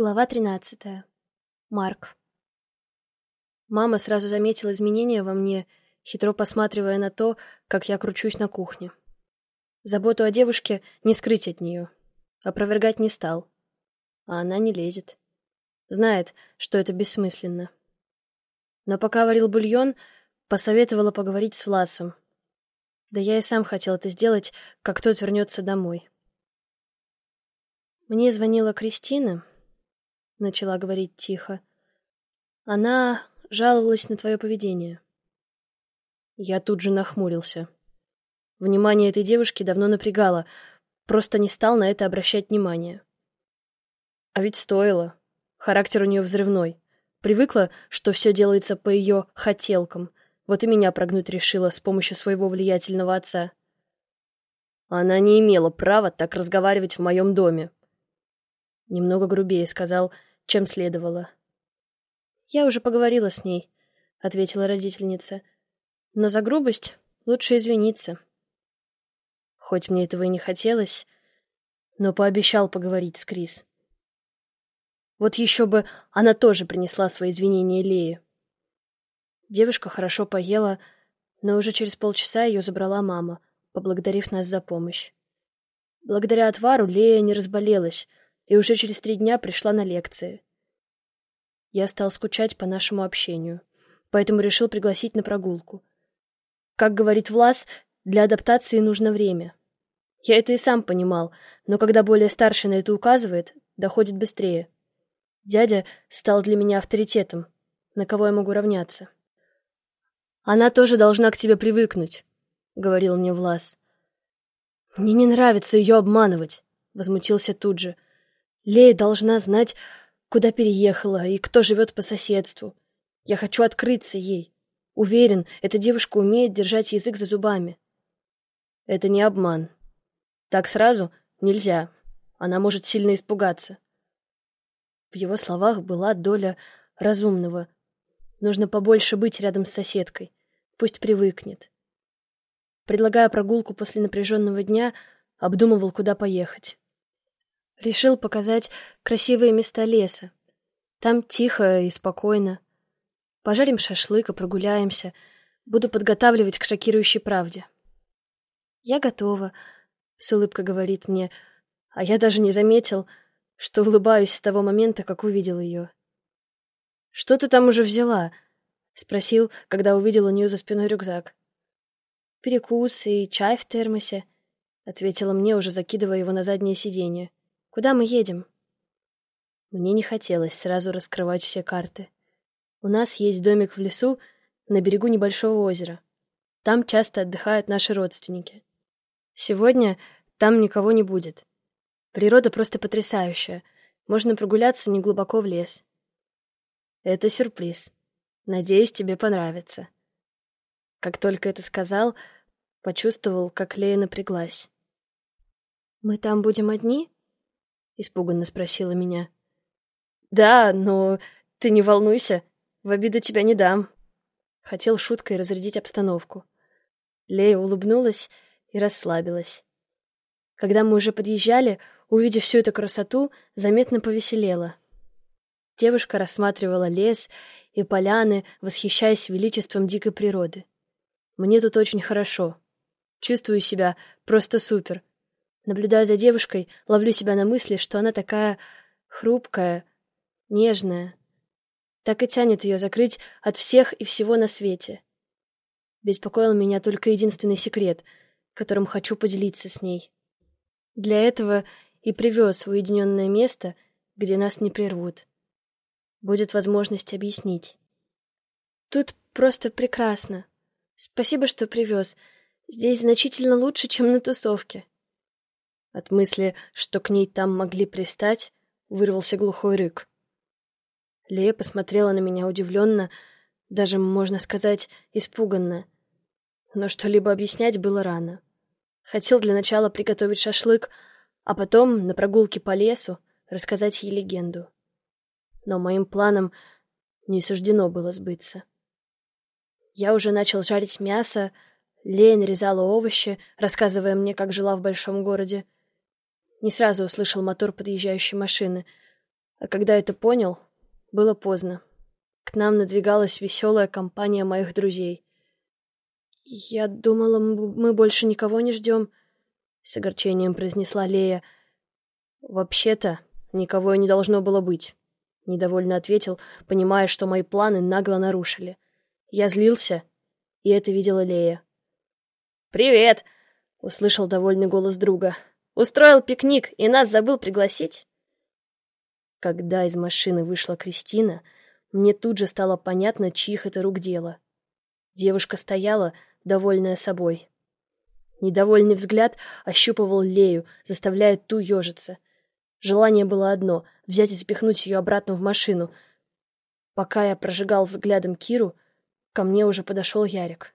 Глава 13. Марк. Мама сразу заметила изменения во мне, хитро посматривая на то, как я кручусь на кухне. Заботу о девушке не скрыть от нее. Опровергать не стал. А она не лезет. Знает, что это бессмысленно. Но пока варил бульон, посоветовала поговорить с Власом. Да я и сам хотел это сделать, как тот вернется домой. Мне звонила Кристина, — начала говорить тихо. «Она жаловалась на твое поведение». Я тут же нахмурился. Внимание этой девушки давно напрягало, просто не стал на это обращать внимание. А ведь стоило. Характер у нее взрывной. Привыкла, что все делается по ее хотелкам. Вот и меня прогнуть решила с помощью своего влиятельного отца. Она не имела права так разговаривать в моем доме. Немного грубее сказал, чем следовало. «Я уже поговорила с ней», — ответила родительница. «Но за грубость лучше извиниться». Хоть мне этого и не хотелось, но пообещал поговорить с Крис. Вот еще бы она тоже принесла свои извинения Лее. Девушка хорошо поела, но уже через полчаса ее забрала мама, поблагодарив нас за помощь. Благодаря отвару Лея не разболелась, и уже через три дня пришла на лекции. Я стал скучать по нашему общению, поэтому решил пригласить на прогулку. Как говорит Влас, для адаптации нужно время. Я это и сам понимал, но когда более старший на это указывает, доходит быстрее. Дядя стал для меня авторитетом, на кого я могу равняться. «Она тоже должна к тебе привыкнуть», — говорил мне Влас. «Мне не нравится ее обманывать», — возмутился тут же. Лея должна знать, куда переехала и кто живет по соседству. Я хочу открыться ей. Уверен, эта девушка умеет держать язык за зубами. Это не обман. Так сразу нельзя. Она может сильно испугаться. В его словах была доля разумного. Нужно побольше быть рядом с соседкой. Пусть привыкнет. Предлагая прогулку после напряженного дня, обдумывал, куда поехать. Решил показать красивые места леса. Там тихо и спокойно. Пожарим шашлык и прогуляемся. Буду подготавливать к шокирующей правде. Я готова, с улыбкой говорит мне, а я даже не заметил, что улыбаюсь с того момента, как увидел ее. «Что ты там уже взяла?» — спросил, когда увидел у нее за спиной рюкзак. «Перекус и чай в термосе», — ответила мне, уже закидывая его на заднее сиденье. Куда мы едем? Мне не хотелось сразу раскрывать все карты. У нас есть домик в лесу на берегу небольшого озера. Там часто отдыхают наши родственники. Сегодня там никого не будет. Природа просто потрясающая. Можно прогуляться неглубоко в лес. Это сюрприз. Надеюсь, тебе понравится. Как только это сказал, почувствовал, как Лея напряглась. «Мы там будем одни?» Испуганно спросила меня. Да, но ты не волнуйся, в обиду тебя не дам. Хотел шуткой разрядить обстановку. Лея улыбнулась и расслабилась. Когда мы уже подъезжали, увидев всю эту красоту, заметно повеселела. Девушка рассматривала лес и поляны, восхищаясь величеством дикой природы. Мне тут очень хорошо. Чувствую себя просто супер. Наблюдая за девушкой, ловлю себя на мысли, что она такая хрупкая, нежная. Так и тянет ее закрыть от всех и всего на свете. Беспокоил меня только единственный секрет, которым хочу поделиться с ней. Для этого и привез в уединенное место, где нас не прервут. Будет возможность объяснить. Тут просто прекрасно. Спасибо, что привез. Здесь значительно лучше, чем на тусовке. От мысли, что к ней там могли пристать, вырвался глухой рык. Лея посмотрела на меня удивленно, даже, можно сказать, испуганно. Но что-либо объяснять было рано. Хотел для начала приготовить шашлык, а потом на прогулке по лесу рассказать ей легенду. Но моим планам не суждено было сбыться. Я уже начал жарить мясо, Лея нарезала овощи, рассказывая мне, как жила в большом городе. Не сразу услышал мотор подъезжающей машины. А когда это понял, было поздно. К нам надвигалась веселая компания моих друзей. «Я думала, мы больше никого не ждем», — с огорчением произнесла Лея. «Вообще-то, никого и не должно было быть», — недовольно ответил, понимая, что мои планы нагло нарушили. Я злился, и это видела Лея. «Привет!» — услышал довольный голос друга. «Устроил пикник и нас забыл пригласить?» Когда из машины вышла Кристина, мне тут же стало понятно, чьих это рук дело. Девушка стояла, довольная собой. Недовольный взгляд ощупывал Лею, заставляя ту ежиться. Желание было одно — взять и запихнуть ее обратно в машину. Пока я прожигал взглядом Киру, ко мне уже подошел Ярик.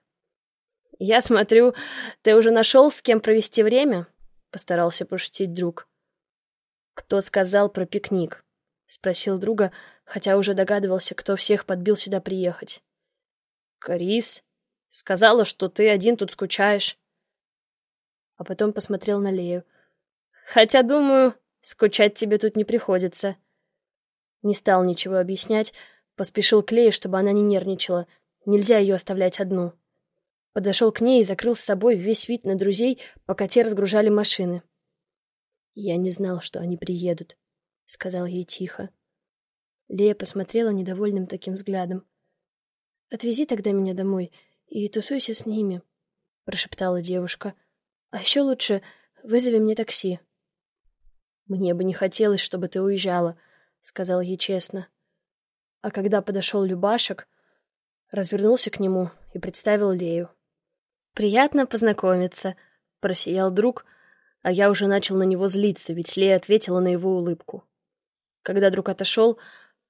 «Я смотрю, ты уже нашел, с кем провести время?» — постарался пошутить друг. «Кто сказал про пикник?» — спросил друга, хотя уже догадывался, кто всех подбил сюда приехать. «Крис», Сказала, что ты один тут скучаешь. А потом посмотрел на Лею. Хотя, думаю, скучать тебе тут не приходится. Не стал ничего объяснять, поспешил к Лее, чтобы она не нервничала. Нельзя ее оставлять одну. Подошел к ней и закрыл с собой весь вид на друзей, пока те разгружали машины. «Я не знал, что они приедут», — сказал ей тихо. Лея посмотрела недовольным таким взглядом. «Отвези тогда меня домой и тусуйся с ними», — прошептала девушка. «А еще лучше вызови мне такси». «Мне бы не хотелось, чтобы ты уезжала», — сказал ей честно. А когда подошел Любашек, развернулся к нему и представил Лею. «Приятно познакомиться», — просиял друг, а я уже начал на него злиться, ведь Лея ответила на его улыбку. Когда друг отошел,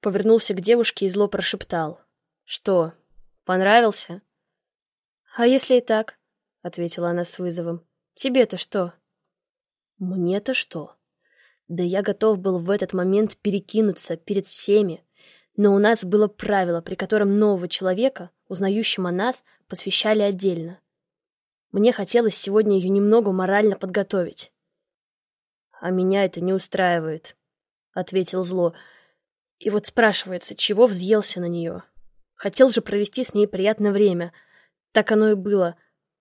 повернулся к девушке и зло прошептал. «Что, понравился?» «А если и так?» — ответила она с вызовом. «Тебе-то что?» «Мне-то что?» Да я готов был в этот момент перекинуться перед всеми, но у нас было правило, при котором нового человека, узнающим о нас, посвящали отдельно. Мне хотелось сегодня ее немного морально подготовить. «А меня это не устраивает», — ответил зло. И вот спрашивается, чего взъелся на нее? Хотел же провести с ней приятное время — так оно и было,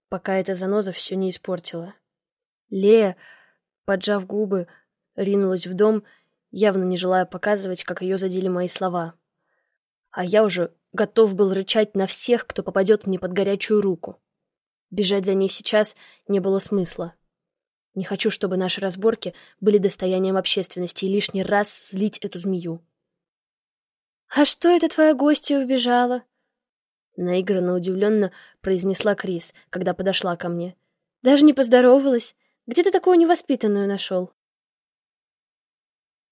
пока эта заноза все не испортила. Лея, поджав губы, ринулась в дом, явно не желая показывать, как ее задели мои слова. А я уже готов был рычать на всех, кто попадет мне под горячую руку. Бежать за ней сейчас не было смысла. Не хочу, чтобы наши разборки были достоянием общественности и лишний раз злить эту змею. «А что это твоя гостья убежала?» Наигранно удивленно произнесла Крис, когда подошла ко мне. «Даже не поздоровалась? Где ты такую невоспитанную нашел?»